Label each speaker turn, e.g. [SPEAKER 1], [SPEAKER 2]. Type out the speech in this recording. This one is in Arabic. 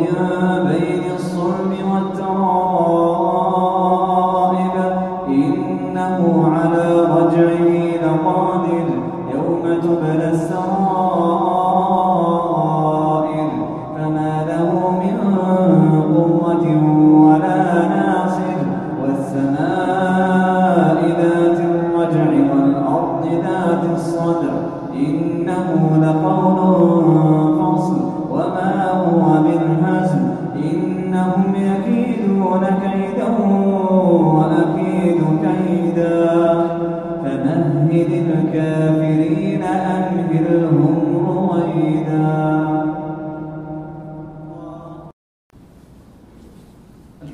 [SPEAKER 1] من بين الصلب والترائب إنه على رجعه لقادر يوم تبلى فما له من قوة ولا ناصر والسماء ذات الرجع والأرض ذات إنه لقول